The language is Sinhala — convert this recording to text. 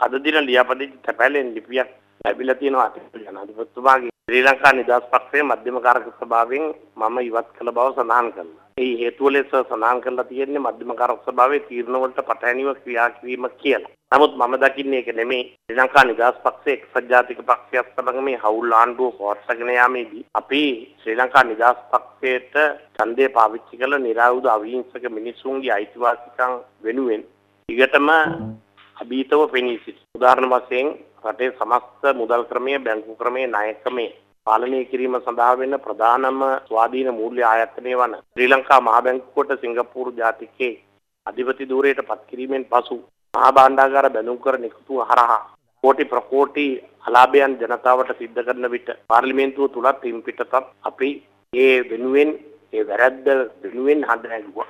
අද දින ලියාපදිංචි තැපැලෙන් ලිපියක් ලැබිලා තියෙනවා අතිපුර ජනාධිපතිතුමාගේ ශ්‍රී ලංකා නිදහස් පක්ෂයේ මධ්‍යම කාරක සභාවෙන් මම ඉවත් කළ බව සඳහන් කළා. ඒ හේතුව ලෙස සඳහන් කරලා තියෙන්නේ මධ්‍යම කාරක සභාවේ තීරණ වලට පටහැනිව ක්‍රියා කිරීම කියලා. නමුත් මම දකින්නේ ඒක නෙමෙයි. ශ්‍රී ලංකා නිදහස් පක්ෂයේ එක්සත් ජාතික පක්ෂයක් සමග මේ හවුල් ආණ්ඩුව පවත්වාගෙන යාමේදී අපි ශ්‍රී ලංකා නිදහස් පක්ෂයට ඡන්දය පාවිච්චි කළ නිරායුධ අවිහිංසක මිනිසුන්ගේ අයිතිවාසිකම් වෙනුවෙන් ඊගටම අභීතව පෙනී සිටි. උදාහරණ වශයෙන් රටේ සමස්ත මුදල් ක්‍රමය, බැංකු ක්‍රමය, ණය ක්‍රමය පාලනය කිරීම සඳහා වෙන ප්‍රධානම ස්වාධීන මූල්‍ය ආයතනය වන ශ්‍රී ලංකා මහා බැංකුවට සිංගප්පූරු ජාතිකයේ අධිපති ධූරයට පත් කිරීමෙන් පසු මහා භාණ්ඩාගාර බැඳුම් කර නිකුතුව හරහා කෝටි ප්‍රකෝටි අලාභයන් ජනතාවට සිද්ධ කරන විට පාර්ලිමේන්තුව තුලත් පින් පිටතත් අපි ඒ වෙනුවෙන් ඒ වැරැද්ද වෙනුවෙන් හඳ නැගුවා.